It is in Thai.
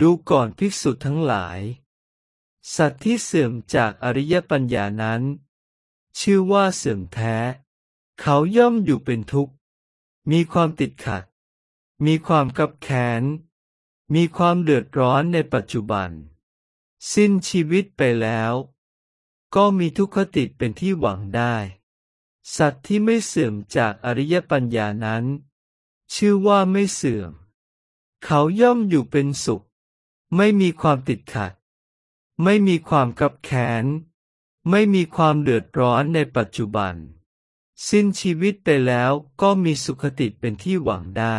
ดูก่อนภิกษุทั้งหลาย สัตว์ที่เสื่อมจากอริยปัญญานั้น ชื่อว่าเสื่อมแท้ เขาย่อมอยู่เป็นทุกข์ มีความติดขัด มีความกับแค้น มีความเดือดร้อนในปัจจุบัน สิ้นชีวิตไปแล้ว ก็มีทุกขติเป็นที่หวังได้ สัตว์ที่ไม่เสื่อมจากอริยปัญญานั้น ชื่อว่าไม่เสื่อม เขาย่อมอยู่เป็นสุข ไม่มีความติดขัด ไม่มีความกับแขน ไม่มีความเดือดร้อนในปัจจุบัน สิ้นชีวิตไปแล้วก็มีสุขติเป็นที่หวังได้